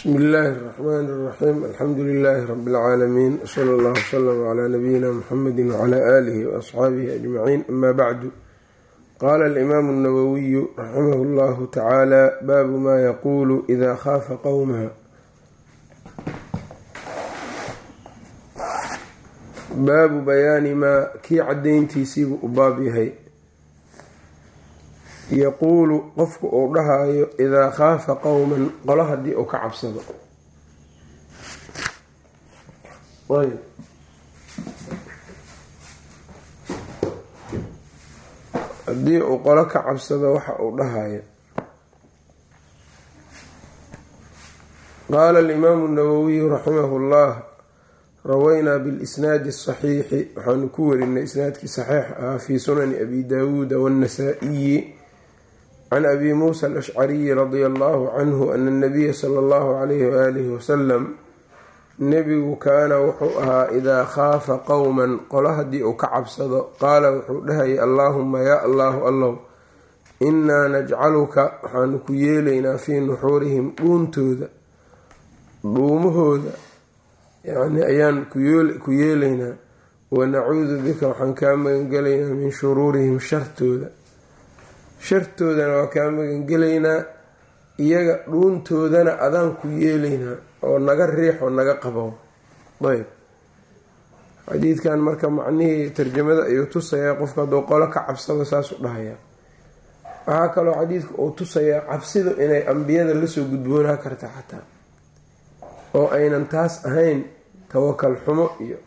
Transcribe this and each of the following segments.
bsmi illaahi اraxmaan اraxiim alxamdu lilaahi rabi اlcaalamiin wsala allah wslm cla nabiyina muxamedi wcla aalihi waasxaabihi ajmaciin ama bacdu qaala alimaamu اnawowiyu raximah اllahu tacaala baabu ma yaquulu ida khaafa qowmaha baabu bayaani maa kii cadayntiisiibuu u baab yahay yaquulu qofku uu dhahayo idaa khaafa qowman qolo haddii uu ka cabsado. Haddii uu qolo ka cabsado waxa uu dhahayo qaala alimaamu nawowiyu raximahu llah rawaynaa bilisnaadi asaxiixi waxaanu ku warinay isnaadkii saxiix ahaa fii sunani abi daawuuda waannasaa'iyi can abi muusa alashcariyi radia allahu canhu ana anabiya sala allahu calayhi waalihi wasalam nebigu kaana wuxuu ahaa idaa khaafa qowman qolo haddii uu ka cabsado qaala wuxuu dhahayay allaahuma yaa allahu allow innaa najcaluka waxaanu ku yeelaynaa fii nuxuurihim dhuuntooda dhuumahooda yacni ayaan ku yeelaynaa wanacuudu bika waxaan kaa magangelaynaa min shuruurihim shartooda shartoodana waa kaa magangelaynaa iyaga dhuuntoodana adaan ku yeelaynaa oo naga riix oo naga qabo ayb. Xadiidkan marka macnihii tarjamada ayuu tusayaa qofka hadduu qolo ka cabsado saasuu dhahayaa waxaa kaloo xadiidka uu tusayaa cabsidu inay ambiyada la soo gudboonaa karta xataa oo aynan taas ahayn tawakal xumo iyo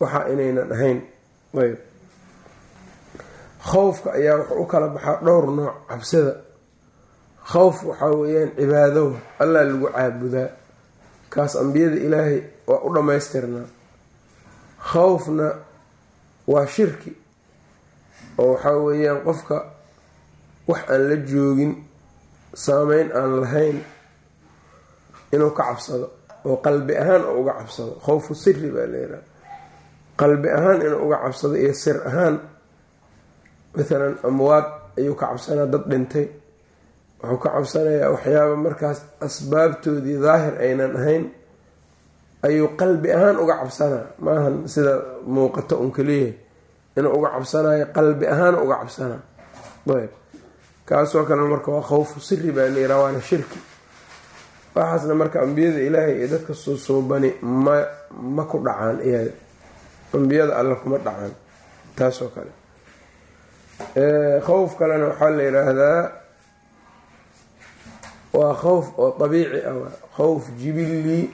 waxa inaynan ahayn. Ayb khowfka ayaa wuxuu u kala baxaa dhowr nooc cabsida. Khowf waxaa weeyaan cibaadow allah lagu caabudaa kaas ambiyada ilaahay waa u dhammaystirnaa khowfna waa shirki oo waxaa weeyaan qofka wax aan la joogin saameyn aan lahayn inuu ka cabsado oo qalbi ahaan oo uga cabsado. Khowfu siri baa leedaha qalbi ahaan inuu uga cabsado iyo sir ahaan mathalan amwaad ayuu ka cabsanaa dad dhintay. Wuxuu ka cabsanayaa waxyaaba markaas asbaabtoodii daahir aynan ahayn. Ayuu qalbi ahaan uga cabsanaa. Maahan sida muuqato un kaliyahay inuu uga cabsanayo qalbi ahaan uga cabsanaa. Ayb. Kaasoo kale marka waa khowfu siri baa layiraha waana shirki. Waxaasna marka ambiyada ilaahay iyo dadka suusuubani ma ma ku dhacaan iyaga. Ambiyada alle kuma dhacaan. Taasoo kale khowf kalena waxaa la yidhaahdaa waa khowf oo dabiici ah khowf jibilii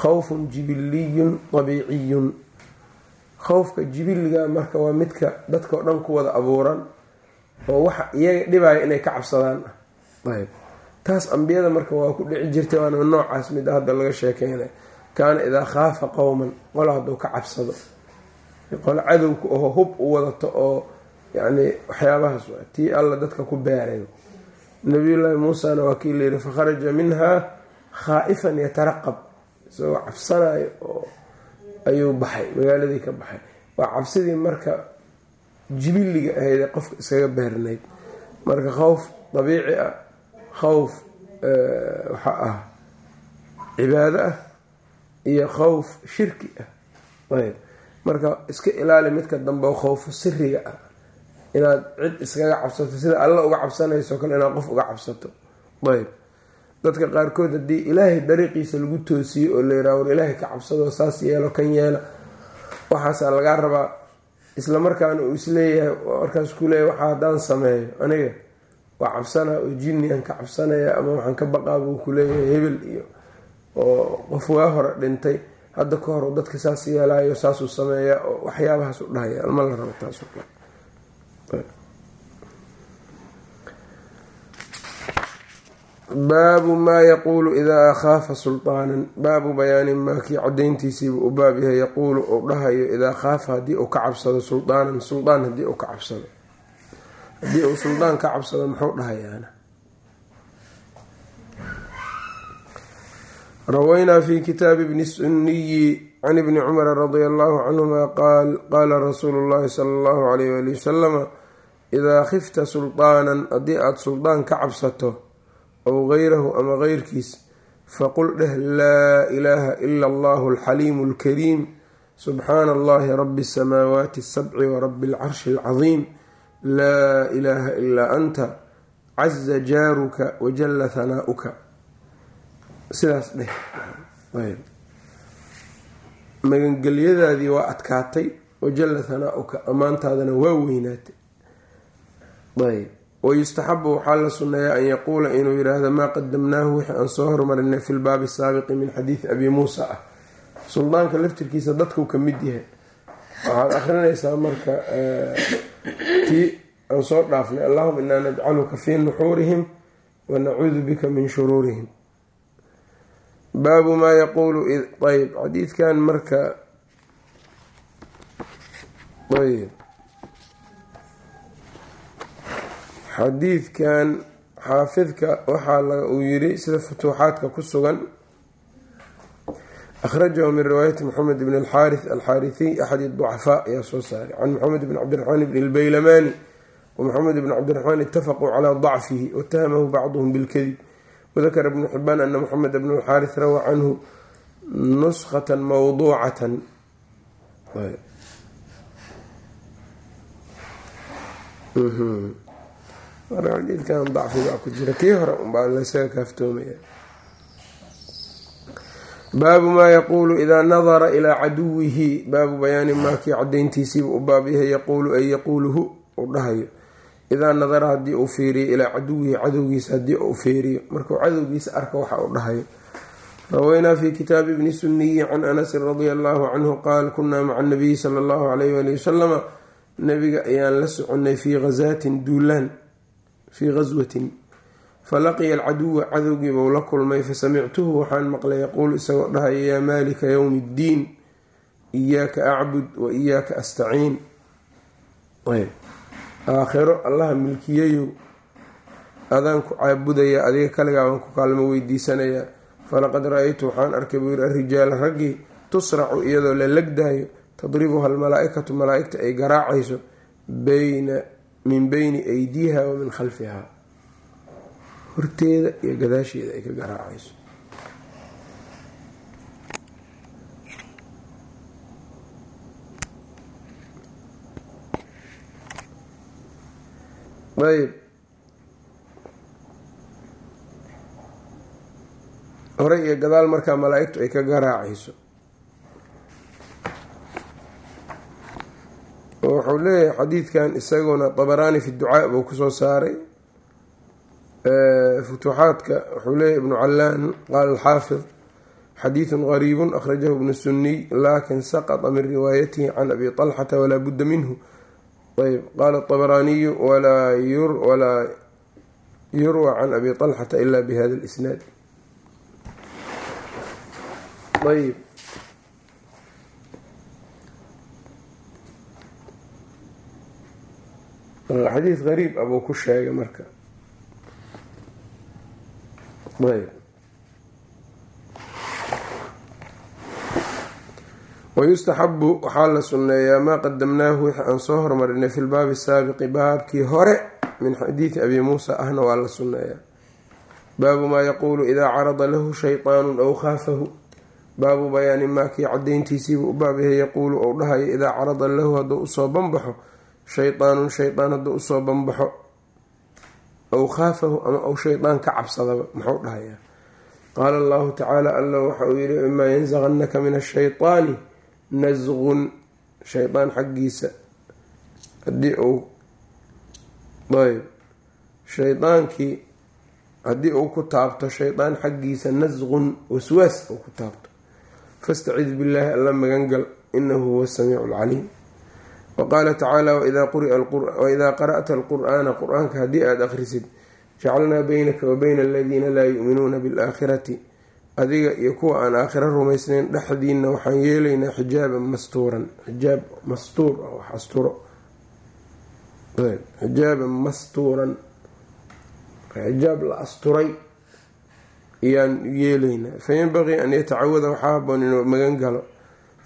khowfun jibiliyun dabiiciyun. Khowfka jibiliga marka waa midka dadka o dhan ku wada abuuran oo waxa iyaga dhibaya inay ka cabsadaan. Ah ayb. Taas ambiyada marka waa ku dhici jirtay waana noocaas mid hadda laga sheekeynay kaana idaa khaafa qowman qolo hadduu ka cabsado. Qolo cadowka oo hub u wadato oo yacni waxyaabahaas waa tii alla dadka ku beeray nabiyullaahi muusana waa kii layidhi fakharaja minhaa khaa'ifan yataraqab. Isagoo cabsanayo oo ayuu baxay magaaladii ka baxay. Waa cabsidii marka jibiliga ahaydee qofka iskaga beernayd marka khowf dabiici ah khowf waxa ah cibaado ah iyo khowf shirki ah. Ayb. Marka iska ilaali midka dambe oo khowfu siriga ah inaad cid iskaga cabsato sida alla uga cabsanayso kale inaad qof uga cabsato. Ayb. Dadka qaarkood haddii ilaahay dariiqiisa lagu toosiyo oo la yiraha war ilaahay ka cabsado saas yeelo kan yeela waxaasaa lagaa rabaa. Isla markaana uu is leeyahay markaas ku waxa haddaan sameeyo. Aniga waa cabsanaa oo jinnian ka cabsanaya ama waxaan ka baqaa buu ku leeyahay hebel iyo oo qof waa hore dhintay. Hadda ka hor dadka saas yeelaayo saasuu sameeyaa oo waxyaabahaas u dhahaya. Alma la rabo taas baabu maa yaquulu idaa akhaafa sulطaanan baabu bayaani maa kii u baab yahay yaquulu uu dhahayo idaa khaafa haddii uu ka cabsado sulaanan suldaan haddii uu ka cabsado haddii uu suldaan ka cabsado muxuu dhahayaana rawaynaa fi kitaabi bni sunniyi can ibni cumara radia allahu canhuma qaal qaala rasuulu llahi sala allahu alayh wali wasalama idaa khifta sulطaanan haddii aada suldaan ka cabsato ow gayrahu ama geyrkiis faqul dheh laa ilaaha ila allahu alxaliimu alkariim subxaana allahi rabi asamaawaati asabci warabi alcarshi alcadiim laa ilaaha ilaa anta caza jaaruka wajalla hanaa'uka sidaas dheh. Magangelyadaadii waa adkaatay wajalla hanaa'uka ammaantaadana waa weynaatay wayustaxabu waxaa la sunneeyaa an yaquula inuu yidhaahdo maa qadamnaahu wixii aan soo hormarinay fi lbaabi saabiqi min xadiidi abi muusa ah. Suldaanka laftirkiisa dadkuu ka mid yahay. Waxaad akrinaysaa marka tii aan soo dhaafnay allahuma inaa najcaluka fii nuxuurihim wa nacuudu bika min shuruurihim. Baabu maa yaquulu ayb xadiidkan marka ayb xadiidkan xaafidka waxaa uu yiri sida futuuxaadka ku sugan akhrajahu min riwaayati moxamed bn alxaarith alxaarihiy axad ducafaa ayaa soo saaray. Can moxamed bn cabdiraxmaan bn lbaylamani wmoxamed bn cabdiraxmaan itafaquu calaa dacfihi watahamahu bacduhum bilkadib wadakara bnu xibaan ana moxamed bn alxaarith rawaa canhu nuskhata mawduucatan marka xadiidkan dacfigaa ku jira. Kii hore unbaa lasaga kaaftoomaya. Baabu maa yaquulu idaa nadara ilaa caduwihi. Baabu bayaani maakii cadayntiisiiba u baab yahay yaquulu ay yaquuluhu uu dhahayo. Idaa nadara haddii uu fiiriyo ilaa caduwihi cadowgiisa haddii uu fiiriyo. Markuu cadowgiisa arka waxa uu dhahayo. Rawaynaa fi kitaabi bni suniyi can anasin radia allahu canhu qaal kunaa maca nabiyi sala allahu alayh wali wasalama nabiga ayaan la soconay fii hazaatin duulaan fii ghaswatin falaqiya alcaduwa cadowgiibuu la kulmay fasamictuhu waxaan maqlay yaquulu isagoo dhahaya yaa maalika yowmi ddiin iyaaka acbud wa iyaaka astaciin. Aakhiro allaha milkiyayow adaan ku caabudaya adiga kaligaa baan ku kaalmo weydiisanayaa falaqad ra'aytu waxaan arkay buu yiri arijaala raggii tusracu iyadoo la legdayo tadribuha almalaa-ikatu malaa-igta ay garaacayso bayna min beyni aydiiha wa min khalfiha. Horteeda iyo gadaasheeda ay ka garaacayso. Ayb hore iyo gadaal markaa malaa-igtu ay ka garaacayso wuxuu leeyahay xadiidkan isaguna dabaraani fi ducaa buu kusoo saaray futuuxaadka wuxuu leeyahy ibnu callaan qaala alxaafid xadiidun gariibun akhrajahu ibnu suniy lakin saqطa min riwaayatihi can abi طalxata walaa budda minhu ayb qaala طabaraaniyu walaa yurwa can abi طalxata ila bihada اlisnaad ayb xadiid gariib abuu ku sheegay marka. Wayustaxabu waxaa la sunneeyaa maa qadamnaahu wixii aan soo hormarinay fi lbaabi saabiqi baabkii hore min xadiidi abi muusa ahna waa la sunneeyaa. Baabu maa yaquulu idaa carada lahu shayطaanu aw khaafahu. Baabu bayaani maakii cadayntiisiibuu u baab yaquulu ou dhahayo idaa carada lahu hadduu u soo banbaxo shaydaanun shaydaan hadduu u soo banbaxo aw khaafahu ama ou shaydaan ka cabsadaba muxuu dhahayaa. Qaala allahu tacaala alla waxa uu yihi imaa yansaqannaka min ashaytaani nasqun shaydaan xaggiisa haddii uu ayb shaydaankii haddii uu ku taabto shaydaan xaggiisa nasqun waswaas uu ku taabto. Fastacid billaahi alla magangal inahu huwa samiicu lcaliim waqaala tacaala waidaa qara'ta alqur'aana qur'aanka haddii aada akhrisid jacalnaa beynaka wa beyna aladiina laa yu'minuuna bilaakhirati adiga iyo kuwa aan aakhiro rumaysnayn dhexdiina waxaan yeelaynaa xijaaban mastuuran xijaab mastuur wax asturo xijaaban mastuuran xijaab la asturay ayaan yeelaynaa fayanbaqii an yatacawada waxaa haboon inuu magan galo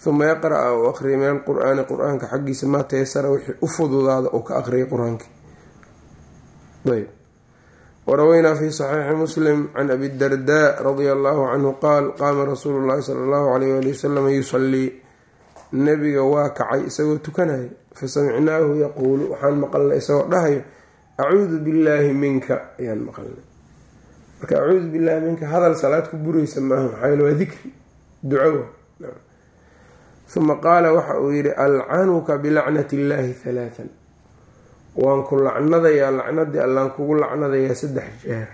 uma yaqra-a uu aqriya min alqur-aani qur'aanka xaggiisa maa tayasara wixii u fududaada uu ka aqriyay qur'aankii ayb waraweynaa fi saxiixi muslim can abi darda radia allahu canhu qaal qaama rasuulu llahi sala allahu alayh ali wasalam yusalii nabiga waa kacay isagoo tukanaya. Fasamicnaahu yaquulu waxaan maqalnay isagoo dhahayo acuudu billaahi minka ayaan maqalnay. Marka acuudu billahi minka hadal salaad ku buraysa maaha maxaa waa dikri ducowa uma qaala waxa uu yihi alcanuka bilacnati illaahi halaatan waan ku lacnadayaa lacnadii allaan kugu lacnadayaa saddex jeer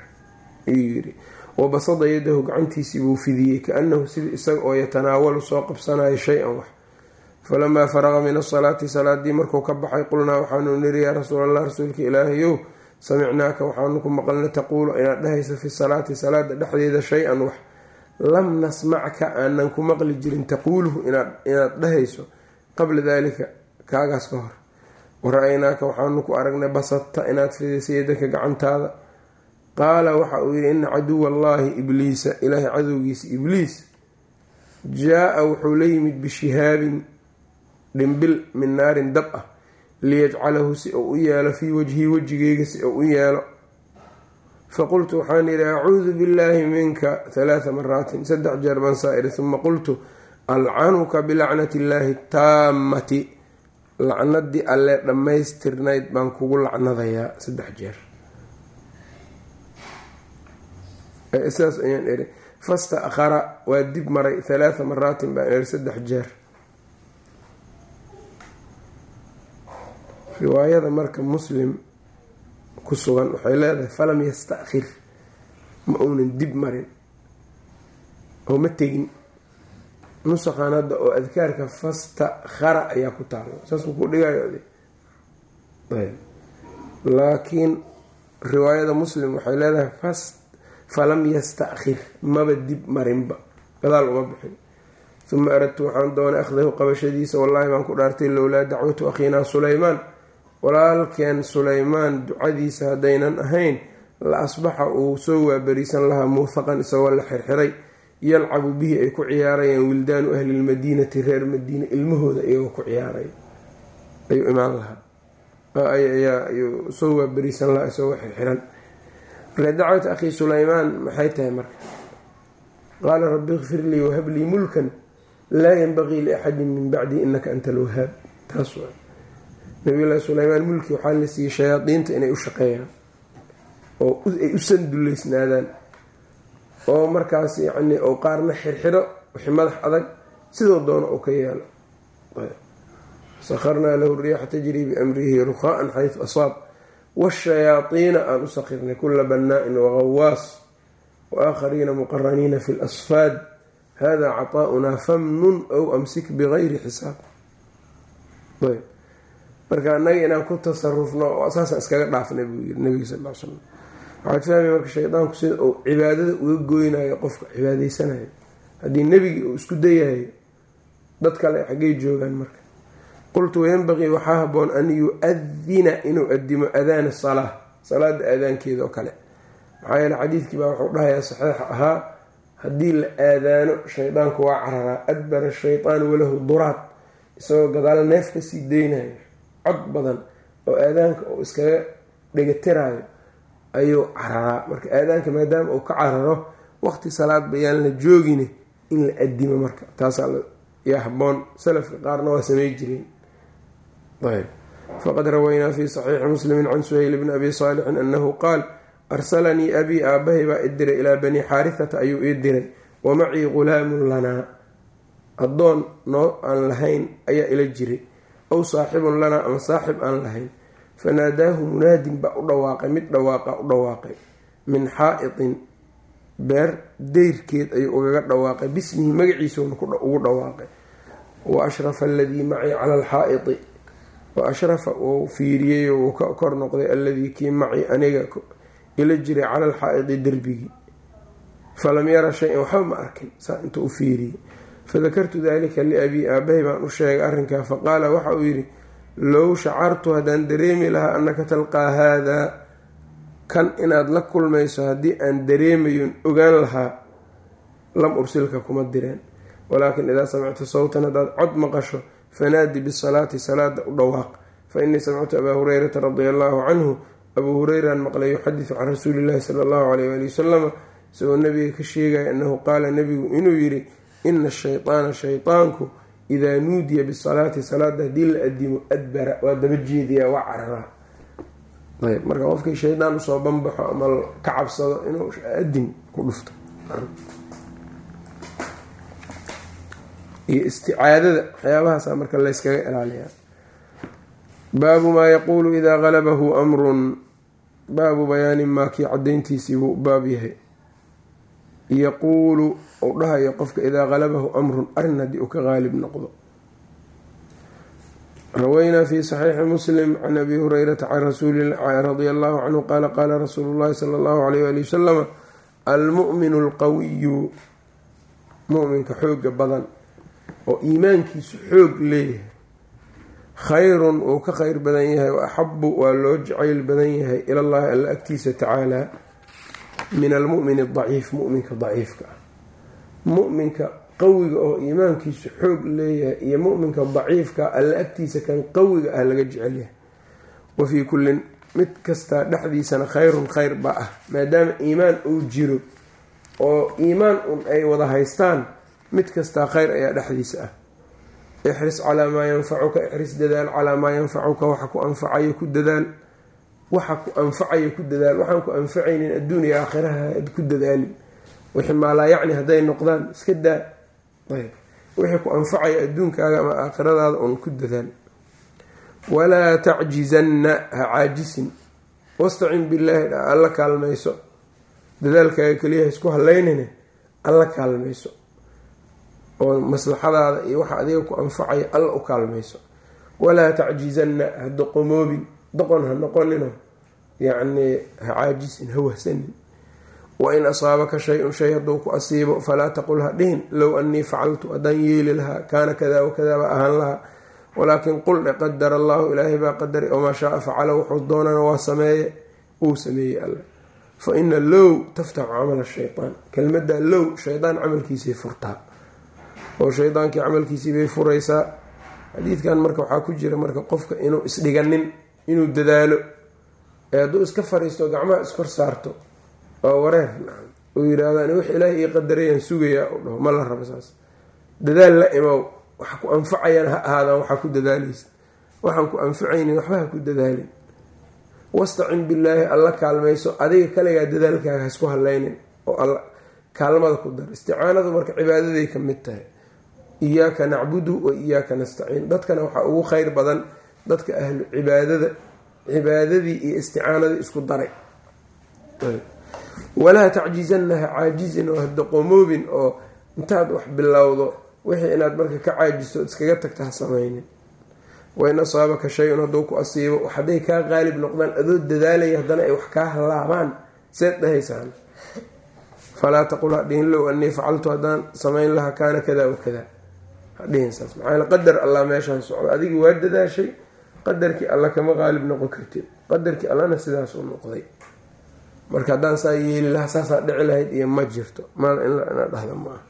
ayuu yidhi. Wabasada yadahu gacantiisii buu fidiyey kaanahu sida isaga oo yatanaawalu soo qabsanayo shay-an wax. Falamaa faraqa min asalaati salaadii markuu ka baxay qulnaa waxaanu niri yaa rasuulallah rasuulka ilaahayow samicnaaka waxaanu ku maqalna taquulu inaad dhahayso fi salaati salaada dhexdeeda shay-an wax lam nasmacka aanan ku maqli jirin taquuluhu inaad dhahayso qabla dalika kaagaas ka hor. Wara-aynaaka waxaanu ku aragnay basadta inaad fidisay yadaka gacantaada. Qaala waxa uu yihi ina caduwa allaahi ibliisa ilaahay cadowgiisa ibliis jaa-a wuxuu la yimid bishihaabin dhimbil min naarin dab ah liyajcalahu si uu u yeelo fii wajhii wejigeyga si uu u yeelo faqultu waxaan yidhi acuudu billaahi minka halaatha maraatin saddex jeer baan saa-iri uma qultu alcanuka bilacnati illaahi taammati lacnadii alle dhammaystirnayd baan kugu lacnadayaa saddex jeer sidaas ayaan iri fasta akhara waa dib maray halaatha maraatin baan iri saddex jeer riwaayada marka muslim ku sugan waxay leedahay falam yasta-khir. Ma uunan dib marin oo ma tegin. Nusaqan hadda oo adkaarka fastakhara ayaa ku taalo. Saasuu ku dhigayo laakiin riwaayada muslim waxay leedahay falam yasta-khir. Maba dib marinba. Gadaal uma bixin. Uma aradtu waxaan doonay akhdahu qabashadiisa. Wallaahi baan ku dhaartay lowlaa dacwatu akhiinaa sulaymaan walaalkeen sulaymaan ducadiisa haddaynan ahayn la asbaxa uu soo waabariisan lahaa muufaqan isagoo la xirxiray yalcabu bihi ay ku ciyaarayaan wildaanu ahli lmadiinati reer madiina ilmahooda iyagoo ku ciyaaray. Ayuu imaan lahaa. Ayuu soo waabariisan lahaa isagoo xirxiran. Marka dacwat akhii sulaymaan maxay tahay marka? Qaala rabbi ikfir lii wahab lii mulkan laa yanbagii liaxadin min bacdi inaka anta alwahaab taas waa nabiyullaahi sulaymaan mulki waxaa la siiyey shayaadiinta inay u shaqeeyaan oo ay u sanduleysnaadaan oo markaas yacni ou qaarna xirxiro wixii madax adag sidoo doono oo ka yeelo. Sakharnaa lahu riixa tajrii biamrihi ruqaa'an xaysu asaab. Waashayaadiina aan u sakirnay kula bannaa-in wagawaas wa aakhariina muqaraniina fi lasfaad hada caطaa'unaa famnun ow amsik bigayri xisaab marka annaga inaan ku tasarufno saasaan iskaga dhaafnay buu yiri nabiga sal l slam waxaad fahmay marka shaydaanku sida uu cibaadada uga goynayo qofka cibaadaysanayo haddii nebigii uu isku dayahayo dad kale xaggay joogaan marka. Qultu wayanbaqii waxaa haboon an yu-adina inuu adimo adaana salaa salaada aadaankeeda oo kale. Maxaa yeele xadiidkii baa wuxuu dhahayaa saxiixa ahaa haddii la aadaano shaydaanku waa cararaa adbara shaytaanu walahu duraad isagoo gadaal neef ka sii deynayo cod badan oo aadaanka uu iskaga dhegatiraayo ayuu cararaa. Marka aadaanka maadaama uu ka cararo waqti salaad bayaan la joogine in la adimo marka. Taasaa yaa haboon salafka qaarna waa samey jireen ayb. Faqad rawaynaa fi saxiixi muslimi can suhayl bni abi saalixin anahu qaal arsalanii abii aabahay baa idiray ilaa bani xaarithata ayuu ii diray. Wa macii gulaamun lanaa. Addoon noo aan lahayn ayaa ila jiray ow saaxibun lanaa ama saaxib aan lahayn fanaadaahu munaadin baa u dhawaaqay mid dhawaaqa u dhawaaqay min xaa'itin beer deyrkeed ayuu ugaga dhawaaqay bismihi magaciisuna ugu dhawaaqay. Wa ashrafa aladii macii cala alxaa'iti wa ashrafa uu fiiriyey uu kor noqday alladii kii macii aniga ila jiray cala alxaa'iti derbigii. Falam yara shay-an waxba ma arkin saa inta u fiiriyey fadakartu dalika liabii aabahay baan u sheegay arrinkaa faqaala waxa uu yidhi low shacartu haddaan dareemi lahaa annaka talqaa haadaa kan inaad la kulmayso haddii aan dareemayon ogaan lahaa lam ursilka kuma direen walaakin idaa samicta sawtan haddaad cod maqasho fanaadi bisalaati salaada u dhawaaq fa innii samictu abaa hureyrata radia allaahu canhu abuu hureyran maqlay yuxadisu can rasuuli llahi sala allahu alayh ali wasalama isagoo nabiga ka sheegaya annahu qaala nabigu inuu yidhi ina ashaytaana shaytaanku idaa nuudiya bisalaati salaada haddii la adimo adbara waa daba jeediyaa waa cararaa ayb marka qofkii shaydaan u soo banbaxo ama ka cabsado inuu adin ku dhufto iyo isticaadada waxyaabahaasa marka layskaga ilaaliyaa baabu maa yaquulu idaa galabahu amrun baabu bayaani maa kii cadayntiisii buu baab yahay yaquulu uu dhahayo qofka idaa galabahu amrun arrin haddii uu ka qaalib noqdo. Rawaynaa fi saxiixi muslim can abi hurayrata can rasuuli radia allahu canhu qaala qaala rasuulu llahi sala allahu alayh ali wasalama almu'minu alqawiyu muminka xooga badan oo iimaankiisu xoog leeyahay. Khayrun uu ka kheyr badan yahay wa axabu waa loo jacayl badan yahay ilallahi alla agtiisa tacaalaa min almu'min adaciif muminka daciifka ah muminka qawiga oo iimaankiisu xoog leeyahay iyo muminka daciifka alla agtiisa kan qawiga ah laga jecel yahay. Wa fii kullin mid kastaa dhexdiisana khayrun khayr ba ah maadaama iimaan uu jiro oo iimaan un ay wada haystaan mid kastaa khayr ayaa dhexdiisa ah. Ixris calaa maa yanfacuka ixris dadaal calaa maa yanfacuka waxa ku anfacayo ku dadaal waxa ku anfacayo ku dadaal waxaan ku anfacaynin adduun iyo aakhiraha ku dadaalin wixii maalaa yacni hadday noqdaan? Iska daa. Ayb. Wixii ku anfacayo adduunkaaga ama aakhiradaada un ku dadaal walaa tacjizanna ha caajisin. Wastacin billaahi alla kaalmayso. Dadaalkaaga keliya isku halaynine alla kaalmayso. Oo maslaxadaada iyo waxa adiga ku anfacaya alla u kaalmayso. Walaa tacjizanna ha doqomoobin. Doqon ha noqonino. Yacnii ha caajisin ha wahsanin wain asaabaka shay-un shay hadduu ku asiibo falaa taqul ha dhihin low annii facaltu haddaan yeeli lahaa kaana kadaa wakadaa baa ahaan lahaa walaakin qul dhe qadara allahu ilaahay baa qadaray wamaa shaaa facala wuxuu doonana waa sameeye uu sameeyey alla fa ina low taftaxu camala shaytaan kelmadda low shaydaan camalkiisay furtaa oo shaydaankii camalkiisii bay furaysaa xadiidkan marka waxaa ku jira marka qofka inuu isdhiganin inuu dadaalo ee hadduu iska fariisto gacmaha iskor saarto waa wareer uu yidhaahdo wix ilaahay ii qadarayaan sugayaa. U dhaho ma la rabo saas. Dadaal la imow waxa ku anfacayaan ha ahaadaan waxaa ku dadaalaysa. Waxaan ku anfacaynin waxba ha ku dadaalin. Wastacin billaahi alla kaalmayso. Adiga kaligaa dadaalkaaga hasku haleynin oo alla kaalmada ku dar. Isticaanadu marka cibaadaday ka mid tahay. Iyaaka nacbudu wa iyaaka nastaciin. Dadkana waxaa ugu kheyr badan dadka ahlu cibaadada cibaadadii iyo isticaanadii isku daray walaa tacjizanna ha caajizin oo hadaqomoobin oo intaad wax bilowdo wixii inaad marka ka caajiso iskaga tagta ha samaynin. Wain asaabaka shay-un hadduu ku asiibo hadday kaa qaalib noqdaan adoo dadaalaya haddana ay wax kaa halaabaan seed dhahaysaan. Falaa taqul hadhihin low anii facaltu haddaan samayn lahaa kaana kada wa kada hadhihin saas. Maxaa qadar allah meeshaan socdo. Adigii waa dadaashay qadarkii alla kama qaalib noqon kartid. Qadarkii allana sidaasuu noqday marka haddaan saa yeeli lahaa saasaa dhici lahayd iyo ma jirto maana ina dhahda maaha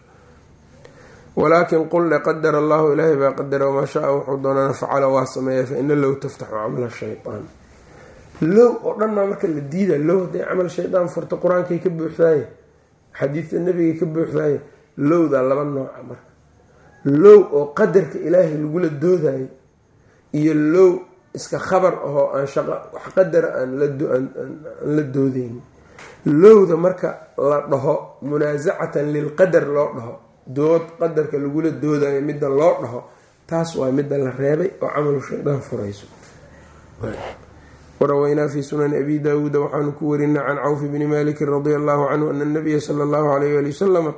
walaakin qul le qadar allahu ilaahay baa qadara wamaa shaa wuxuu doonana facala waa sameeya fa ina low taftaxu camala shaytaan. Low oo dhanmaa marka la diida low hadday camal shaydaan furto qur'aankay ka buuxdaaye xadiidta nebigay ka buuxdaaye lowdaa laba nooca marka. Low oo qadarka ilaahay lagula doodayo iyo low iska khabar ahoo aan shaqa wax qadara aan la doodeynin lowda marka la dhaho munaasacatan lilqadar loo dhaho dood qadarka lagula doodayo midda loo dhaho taas waa midda la reebay oo camalu shaydaan furayso. Waraweynaa fi sunani abi daawuuda waxaanu ku warinay can cawfi bni malikin radia allahu canhu ana nabiya sala allahu alayh ali wasalama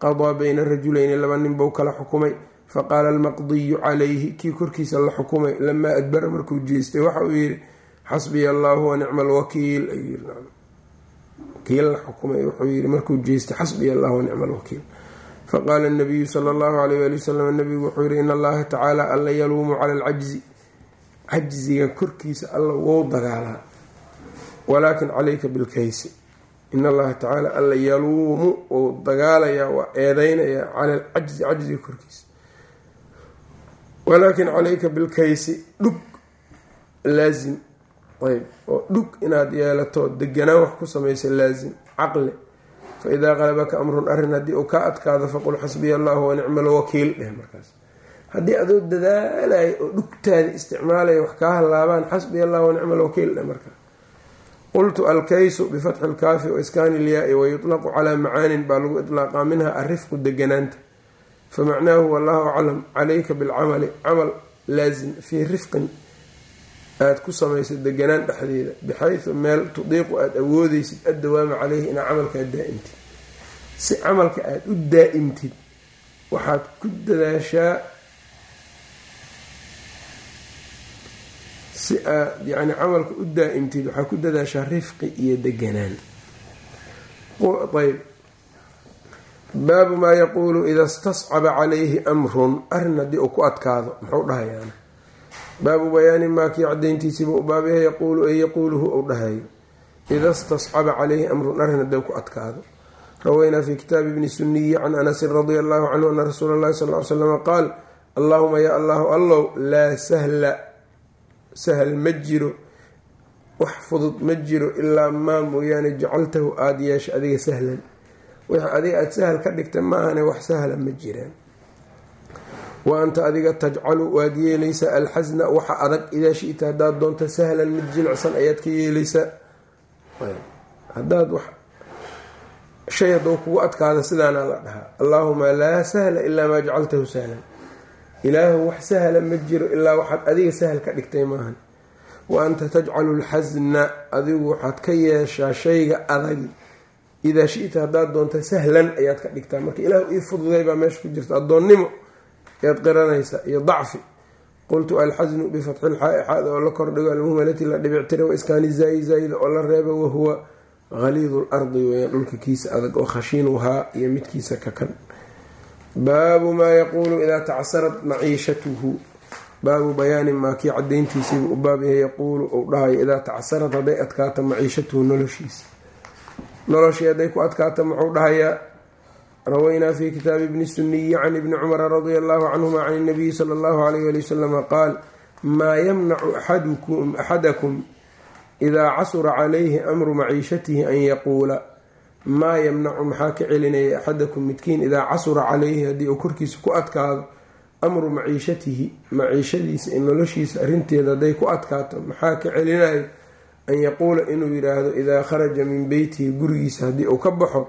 qadaa bayna rajulayni laba nin bou kala xukumay. Faqaala almaqdiyu calayhi kii korkiisa la xukumay lamaa adbara markuu jeestay waxa uu yihi xasbiya allahu wa nicma alwakiil kii la xukumay wuxuu yihi markuu jeestay xasbiya allahu wa nicma alwakiil faqaala nabiyu sala allahu alayh ali wasalam nabigu wuxuu yihi in allaha tacaala alla yaluumu cala alcajzi cajziga korkiisa alla wou dagaalaa. Walaakin calayka bilkaysi. In allaha tacaala alla yaluumu wou dagaalayaa waa eedeynayaa cala alcajzi cajziga korkiisa. Walaakin calayka bilkaysi dhug laazim ayb oo dhug inaad yeelato deganaan wax ku samaysa laazim caqli. Fa idaa qalabaka amrun arrin haddii uu ka adkaado faqul xasbiya allahu wanicma alwakiil dheh markaas. Haddii adoo dadaalaya oo dhugtaada isticmaalaya wax kaa halaabaan xasbiya allahu wanicma alwakiil dheh markaas qultu alkaysu bifatxi lkaafi waiskaani ilyaai wayutlaqu calaa macaanin baa lagu iطlaaqaa minha arifqu deganaanta famacnaahu wallahu aclam calayka bilcamali camal laazim fii rifqin aada ku samaysa deganaan dhexdeeda bixaysu meel tudiiqu aada awoodeysid addawaama caleyhi inaa camalkaa daa-imtid. Si camalka aada u daa-imtid waxaad ku dadaashaa si aad yani camalka u daa-imtid waxaad ku dadaashaa rifqi iyo deganaan. Ayb baabu maa yaquulu ida istascaba calayhi amrun arrin haddii uu ku adkaado muxuu dhahayaan baabu bayaani maa kii cadayntiisiiba u baabyaha yaquulu ee yaquuluhu ou dhahayo ida istascaba calayhi amrun arrin u ku adkaado. Rawaynaa fi kitaabi bni suniyi can anasin radia allahu canhu ana rasuula allahi sal ly slama qaal allahuma ya allahu allow laa sahla sahal ma jiro wax fudud ma jiro ilaa maa mooyaane jacaltahu aada yeesha adiga sahlan. Wix adiga aada sahal ka dhigta maahane wax sahla ma jiraan wa anta adiga tajcalu waad yeelaysaa alxasna waxa adag idaa shita haddaad doonto sahlan mid jilicsan ayaad ka yeelaysaa hadaad shay hadduu kugu adkaado sidaana la dhahaa. Allaahuma laa sahla ilaa maa jacaltahu sahlan. Ilaahu wax sahla ma jiro ilaa waxaad adiga sahal ka dhigtay maahan. Wa anta tajcalu alxasna adigu waxaad ka yeeshaa shayga adagi. Idaa shita haddaad doonto sahlan ayaad ka dhigtaa. Marka ilaahu ii fududay baa meesha ku jirta addoonnimo ayaad qiranaysaa iyo dacfi. Qultu alxasnu bifatxi lxaaixaad oo la kordhigo almuhmalati la dhibictira waiskaani zaayi zaayida oo la reeba wahuwa haliidu lardi weyaan dhulka kiisa adag oo khashiinuhaa iyo midkiisa kakan baabu maa yaquulu idaa tacsarat maciishatuhu. Baabu bayaani maa kii cadayntiisiibu u baabyahay yaquulu uu dhahayo idaa tacsarat hadday adkaato maciishatuhu noloshiisa. Noloshii hadday ku adkaato muxuu dhahayaa rawaynaa fi kitaabi bni suniyi can ibni cumara radia allahu canhuma can inabiyi sala allahu alayh ali wasalama qaal maa yamnacu axadakum idaa casura calayhi amru maciishatihi an yaquula maa yamnacu maxaa ka celinaya axadakum midkiin idaa casura calayhi haddii uu korkiisa ku adkaado amru maciishatihi maciishadiisa in noloshiisa arrinteeda hadday ku adkaato maxaa ka celinayo an yaquula inuu yidhaahdo idaa kharaja min beytihi gurigiisa haddii uu ka baxo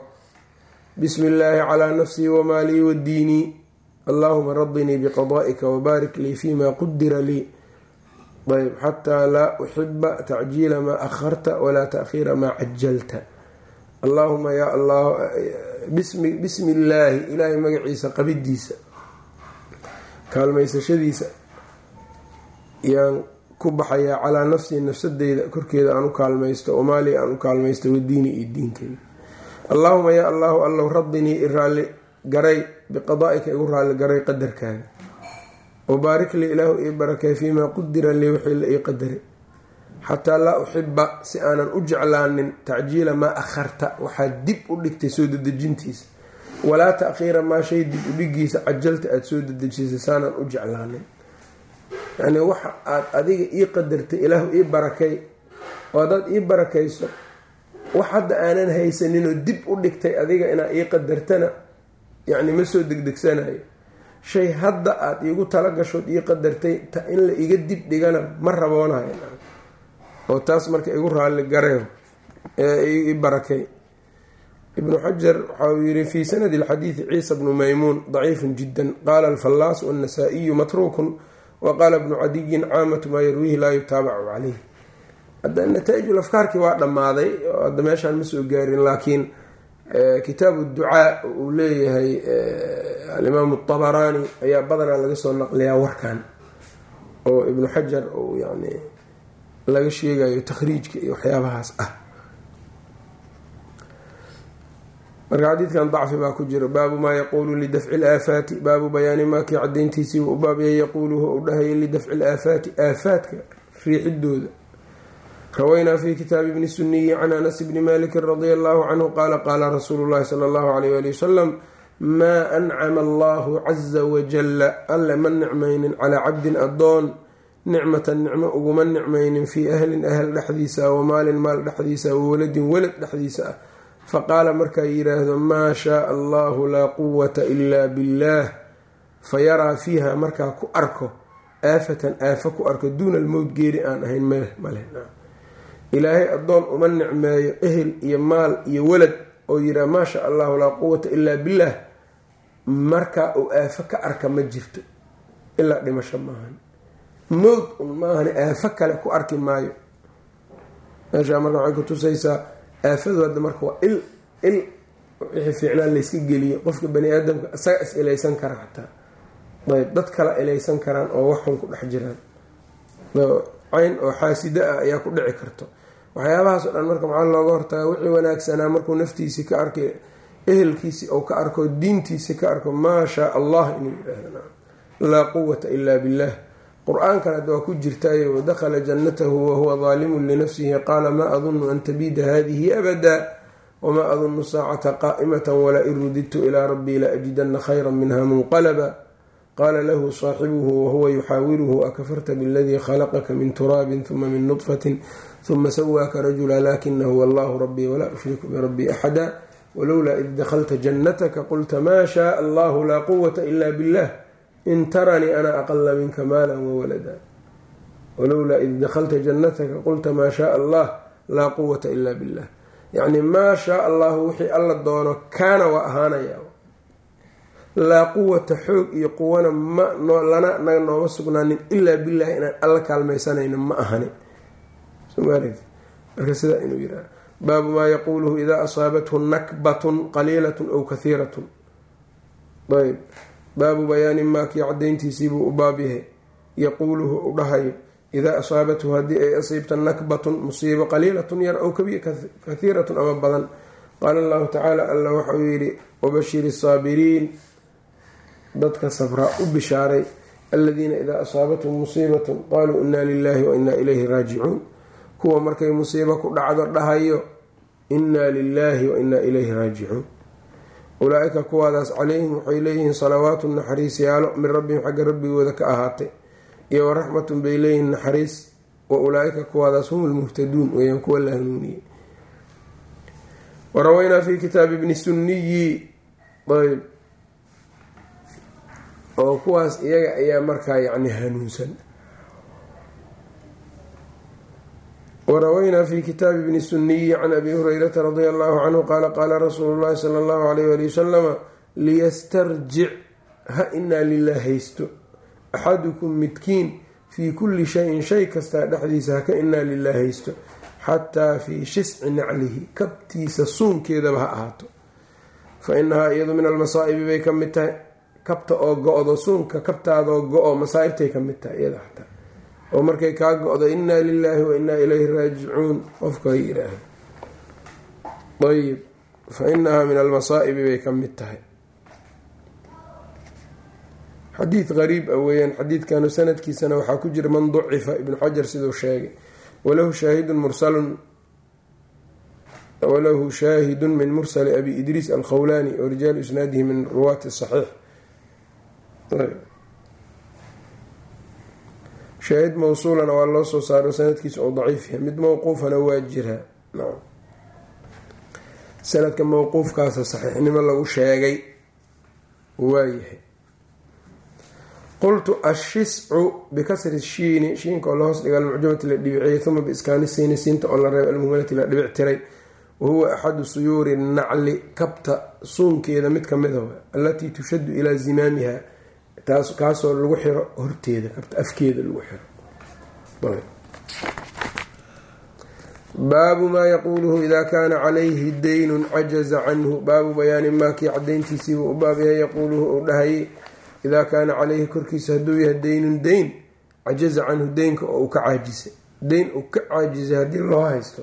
bismi illaahi calaa nafsii wamaalii wadiinii allaahuma radinii biqadaa'ika wabaarik lii fima qudira lii ayb xataa laa uxiba tacjiila maa akharta walaa taakhiira maa cajalta allaahuma yaa allah bismi illaahi ilaahay magaciisa qabidiisa kaalmaysashadiisa yaan ku baxayaa calaa nafsii nafsadeyda korkeeda aan u kaalmaysto wamaali aan u kaalmaysto wadiini iyo diinkeyda allaahuma yaa allahu allow radinii i raalli garay biqadaa'ika igu raalli garay qadarkaaga wabaarik lii ilaahu ii barakay fiimaa qudira lii wixii la ii qadaray xataa laa uxiba si aanan u jeclaanin tacjiila maa akharta waxaad dib u dhigtay soo dedejintiisa. Walaa taakhiira maa shay dib u dhigiisa cajalta aada soo dedejisay saanaan u jeclaanin. Yacni waxa aad adiga ii qadartay ilaahu ii barakay. Oo haddaad ii barakayso wax hadda aanan haysaninoo dib u dhigtay adiga inaa ii qadartana yacni ma soo degdegsanayo. Shay hadda aada iigu talagashood ii qadartay ta in la iga dib dhigana ma raboonayo. Oo taas marka igu raalli gareyo ee i barakay. Ibnu xajar waxa uu yiri fii sanadi alxadiidi ciisa bnu maymuun daciifun jiddan qaala alfallaas wannasaa'iyu matruukun wa qaala bnu cadiyin caamatu maa yarwiihi laa yutaabacu caleyh hadda nataa'ijul afkaarkii waa dhammaaday oo hadda meeshaan ma soo gaarin laakiin kitaabu ducaa uu leeyahay alimaamu abaraani ayaa badanaa laga soo naqliyaa warkan oo ibnu xajar uu yani laga sheegayo takhriijka iyo waxyaabahaas ah. Marka xadiidkan dacfi baa ku jiro baabu maa yaquulu lidafci laafaati baabu bayaani maa kii cadayntiisii u baabyahay yaquuluhu u dhahayay lidafci laafaati aafaadka riixidooda rawaynaa fi kitaabi bni suniyi can anas bni maliki radia allahu canhu qaala qaala rasuulu llahi sala allahu alayh ali wasalam maa ancama allahu caza wajalla alle ma nicmaynin calaa cabdin addoon nicmatan nicmo uguma nicmaynin fii ahlin ahl dhexdiisa wa maalin maal dhexdiisa wa waladin walad dhexdiisa ah faqaala markaa yidhaahdo maa shaaa allahu laa quwata ilaa billaah fa yaraa fiiha markaa ku arko aafatan aafo ku arko duuna almowd geeri aan ahayn male ilaahay addoon uma nicmeeyo ehel iyo maal iyo walad oo yidhaha maa shaa allahu laa quwata ilaa billaah. Markaa uu aafo ka arka ma jirto ilaa dhimasho maahan. Mowd un maahani aafo kale ku arki maayo. Meeshaa marka waxay ku tusaysaa aafadu hadda marka waa il il wixii fiicnaan layska geliyo. Qofka bani aadamka isaga is ilaysan kara xataa ayb dad kala ilaysan karaan oo waxun ku dhex jiraan. Cayn oo xaasida ah ayaa ku dhici karto waxyaabahaas oo dhan marka maxaa looga hortagaa wixii wanaagsanaa markuu naftiisii ka arkay ehelkiisii ou ka arko diintiisii ka arko maa shaa allah inuu yidhaahda laa quwata ilaa billah qur'aankan hadda waa ku jirtaayo wadakhala jannatahu wahuwa daalimun linafsihi. Qaala maa adunnu an tabiida hadihi abada? Wamaa adunnu saacata qaa'imata walaa in rudidtu ilaa rabbii la ajidana khayra minha munqalaba. Qaala lahu saaxibuhu wahuwa yuxaawiruhu akafarta biladii khalaqaka min turaabin huma min nudfatin huma sawaaka rajula lakinahu wallahu rabbii walaa ushriku birabbii axada walowlaa id dakhalta jannataka qulta maa shaaa allahu laa quwata ila billah in taranii ana aqala minka maala wawalada walowlaa id dakhalta jannataka qulta maa shaaa allah laa quwata ila billah yacni maa shaa allahu wixii alla doono kaana waa ahaanaya laa quwata xoog iyo quwana malana naga nooma sugnaanin ilaa billahi inaan alla kaalmaysanayno ma ahani marka sidaa inuu yiraha baabu maa yaquuluhu idaa asaabathu nakbatun qaliilatun aw kahiiratun ayb baabu bayaani maakii cadayntiisiibuu u baab yahay. Yaquuluhu u dhahayo idaa asaabathu haddii ay asiibta nakbatun musiibo qaliilatun yar aw kahiiratun ama badan. Qaala allahu tacaala alla waxauu yidhi wabashiri saabiriin. Dadka sabraa u bishaaray aladiina idaa asaabathum musiibatun qaaluu inaa lilahi wa inaa ilayhi raajicuun kuwa markay musiibo ku dhacdo dhahayo inaa lilaahi wa inaa ilayhi raajicuun. Ulaa-ika kuwaadaas calayhim waxay leeyihiin salawaatu naxariisyaalo min rabbihim xagga rabbigooda ka ahaatay iyo waraxmatun bay leeyihiin naxariis wa ulaa-ika kuwaadaas hum lmuhtaduun weyaan kuwa la hanuuniyey. Warawaynaa fi kitaabi bni sunniyi ayb oo kuwaas iyaga ayaa markaa yacni hanuunsan warawaynaa fi kitaabi bni suniyi can abi hurayrata radia allahu canhu qaala qaala rasuulu llahi sala allahu alayh wali wasalama liyastarjic ha inaa lilah haysto axadukum midkiin fii kulli shayin shay kastaa dhexdiisa haka inaa lilah haysto xataa fii shisci naclihi kabtiisa suunkeedaba ha ahaato fa inahaa iyadu min almasaa'ibi bay ka mid tahay kabta oo go-do suunka kabtaadoo go-o masaa'ibtay ka mid tahay iyada xataa oo markay kaa go-do inaa lilaahi wa ilayhi raajicuun qofka yidhaahdo ayib fa inahaa min almasaa'ibi bay ka mid tahay. Xadiid qariib a weeyaan. Xadiidkanu sanadkiisana waxaa ku jira man ducifa ibnu xajar siduu sheegay. Walahu shaahidun mursalun walahu shaahidun min mursali abi idriis alkhawlaani wa rijaalu isnaadihi min ruwaati saxiix shaahid mawsuulana waa loo soo saaro sanadkiisa oo daciif yahay mid mawquufana waa jiraa sanadka mawquufkaasa saxiixnimo lagu sheegay waayahay qultu ashiscu bikasri shiini. Shiinka oo la hoos dhiga almucjamati la dhibiciyay uma biiskaani siini siinta oo la reebay almuhmalati la dhibic tiray. Wahuwa axadu suyuuri nacli kabta suunkeeda mid kamida allatii tushadu ilaa zimaamiha taas kaasoo lagu xiro horteeda afkeeda lagu xiro. Baabu maa yaquuluhu idaa kaana calayhi daynun cajaza canhu. Baabu bayaani maakii cadayntiisiibuu u baab yahay yaquuluhu uu dhahayay idaa kaana calayhi korkiisa hadduu yahay daynun dayn cajaza canhu deynka oo uu ka caajisay deyn uu ka caajisay haddii loo haysto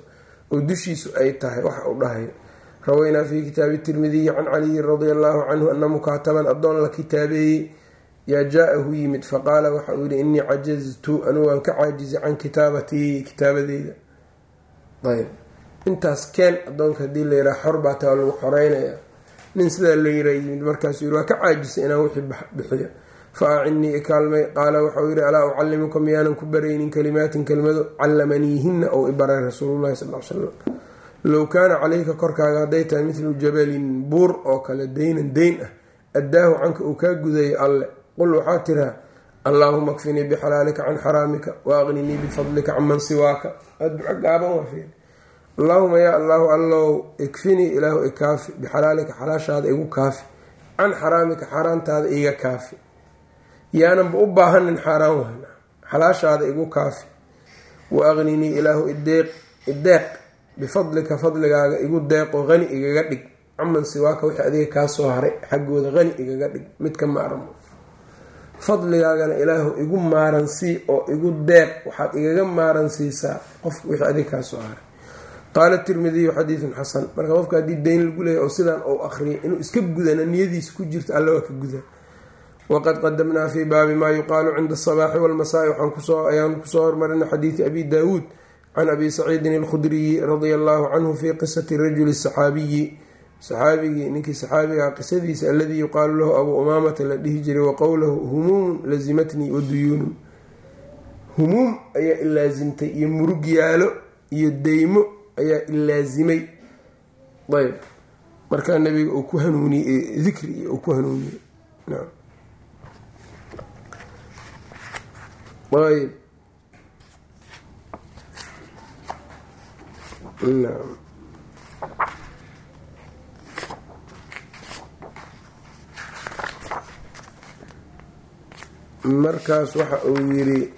oo dushiisu ay tahay waxa uu dhahayo rawaynaa fi kitaabi tirmidiyi can caliyin radia allaahu canhu ana mukaataban addoon la kitaabeeyey yaa jaa-ahu yimid faqaala waxa uu yihi innii cajaztu anugu waan ka caajizay can kitaabatii kitaabadeyda ayb intaas keen adoonka haddii la yiraa xor baa taa lagu xoreynaya. Nin sidaa la yiraa yimid markaasuu yiri waa ka caajisay inaan wixii bixiyo. Fa acinnii ikaalmay qaala waxau yidhi alaa ucallimuka miyaanan ku baraynin kalimaatin kelmado callamaniihinna ou ibaray rasuululahi sal l slam low kaana calayka korkaaga hadday tahay midlu jabalin buur oo kale deynan deyn ah addaahu canka uu kaa gudayay alle qul waxaa tiraa allaahuma kfinii bixalaalika can xaraamika wa aqninii bifadlika canman siwaaka adduco gaaban waa fiiri allaahuma yaa allaahu allow ikfinii ilaahu ikaafi bixalaalika xalaashaada igu kaafi can xaraamika xaaraantaada iga kaafi yaananba u baahanin xaaraan wahna xalaashaada igu kaafi wa aqninii ilaahu ideeq ideeq bifadlika fadligaaga igu deeqoo qani igaga dhig caman siwaaka wixii adiga kaa soo haray xaggooda qani igaga dhig midka maarmo fadligaagana ilaahu igu maaransii oo igu deeq. Waxaad igaga maaransiisaa qofka wixii adiga kaa soo haray qaala tirmidiyu xadiidun xasan. Marka qofka haddii deyn lagu leeyahy oo sidaan uu akhriyay inuu iska gudana niyadiisa ku jirto alla waa ka guda. Waqad qadamnaa fii baabi maa yuqaalu cinda asabaaxi walmasaa-i ayaan ku soo hormarina xadiidi abi daawuud can abi saciidin alkhudriyi radia allahu canhu fi qisati rajuli saxaabiyi saxaabigii ninkii saxaabigaa qisadiisa aladii yuqaalu lahu abuu umaamata la dhihi jiray wa qowlahu humuumun lazimatnii wa duyuunun. Humuum ayaa ilaasimtay iyo murugyaalo iyo deymo ayaa ilaasimay ayb. Markaa nabiga uu ku hanuuniyey dikri iyo uu ku hanuuniyey. Ayb markaas waxa uu yiri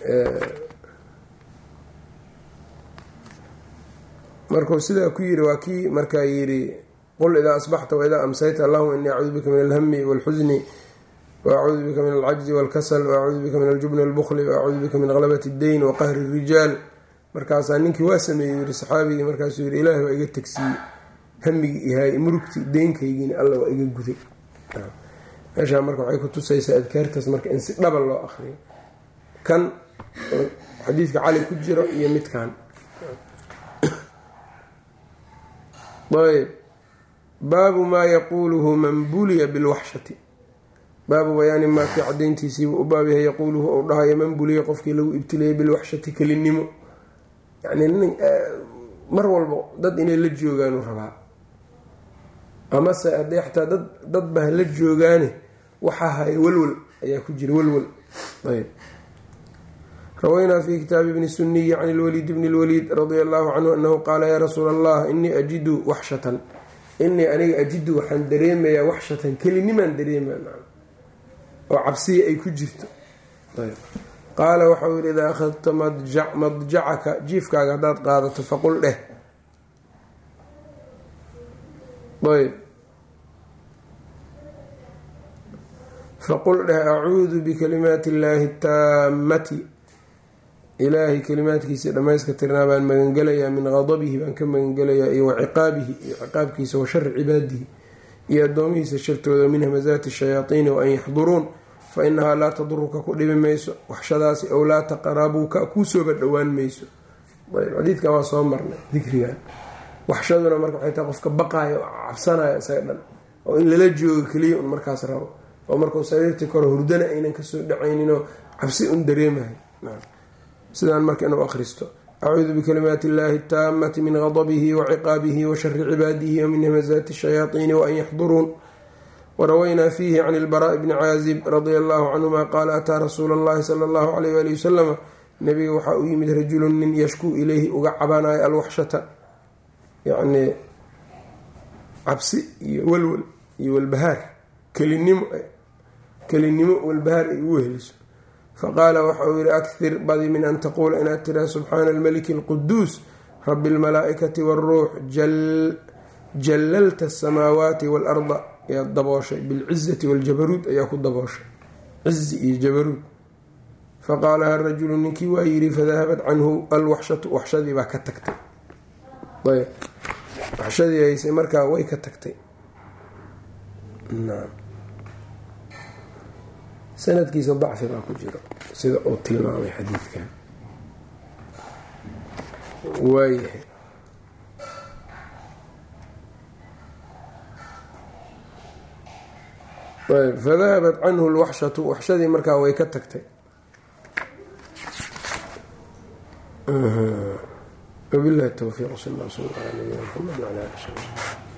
markuu sidaa ku yiri waa kii markaa yidhi qul idaa asbaxta waidaa amsayta allahuma inii acuudu bika min alhami walxusni waacuudu bika min alcajzi walkasal waacuudu bika min aljubni walbukli waacuudu bika min qalabati iddeyn wa qahri rijaal. Markaasaa ninkii waa sameeyey yiri saxaabigii markaasuu yidhi ilaahi waa iga tegsiiyey hamigii ihaay murugtii deynkaygiina alla waa iga guday meeshaa marka waxay ku tusaysaa adkaartaas marka in si dhaba loo akriyo kan xadiidka cali ku jiro iyo midkan ayb. Baabu maa yaquuluhu man buliya bilwaxshati. Baabu bayaani maakii cadayntiisiibuu u baab yahay yaquuluhu ou dhahayo man buliya qofkii lagu ibtilayay bilwaxshati kelinimo. Yacni nin mar walba dad inay la joogaanu rabaa amase hadday xataa dad dad bah la joogaane waxaa haya walwal ayaa ku jira walwal. Ayb. Rawaynaa fi kitaabi bni suniyi can lwaliid bni lwaliid radia allahu canhu anahu qaala yaa rasuula allah inii ajidu waxshatan. Inii aniga ajidu waxaan dareemayaa waxshatan kelinimaan dareemaya oo cabsiya ay ku jirto. Qaala waxau yihi idaa akhadta madjacaka jiifkaaga haddaad qaadato faqul dheh. Ayb faqul dheh acuudu bikalimaati illaahi taamati ilaahay kalimaadkiisa dhammayska tirnaa baan magangelayaa min qadabihi baan ka magangelayaa iyo wa ciqaabihi iyo ciqaabkiisa wa shari cibaadihi iyo addoomihiisa shartooda min hamasaati shayaatiini wa an yaxduruun fa inahaa laa taduruka ku dhibi mayso waxshadaasi ow laa taqrabuuka kuusooba dhowaan mayso xadiidkan waa soo marnay dikrigan waxshaduna marka waxay tahay qofka baqaayo oo cabsanaya isaga dhan oo in lala joogo keliya un markaas rabo oo markuu sariirtii koro hurdana aynan ka soo dhacayninoo cabsi un dareemahay. Sidaan marka inuu akhristo acuudu bikalimaati illaahi ataamati min qadabihi wa ciqaabihi wa shari cibaadihi wa min hamasaati shayaatiini wa an yaxduruun. Warawaynaa fiihi can ilbaraa'i bni caazib radia allahu canhuma qaala ataa rasuula allahi sala allahu alayh waali wasalama nabiga waxaa u yimid rajulun nin yashkuu ileyhi uga cabanayo alwaxshata yacnii cabsi iyo walwal iyo walbahaar kelinimo kelinimo walbahaar ay u weheliso faqaala waxa uu yihi akhir badi min an taquula inaad tiraa subxaana almaliki alquduus rabi almalaa'ikati waaruux jallalta asamaawaati waalarda ayaad dabooshay. Bilcizati waljabaruud ayaa ku dabooshay. Cizi iyo jabaruud. Faqaalaha rajulu ninkii waa yidhi fadahabat canhu alwaxshatu waxshadii baa ka tagtay. Waxshadii haysay markaa way ka tagtay sanadkiisa dacfi baa ku jiro sida uu tilmaamay xadiidkan waayahay fadahabat canhu lwaxshatu waxshadii markaa way ka tagtay. Wabilahi towfiiq sal sl ala nabiyina mxamed wala ali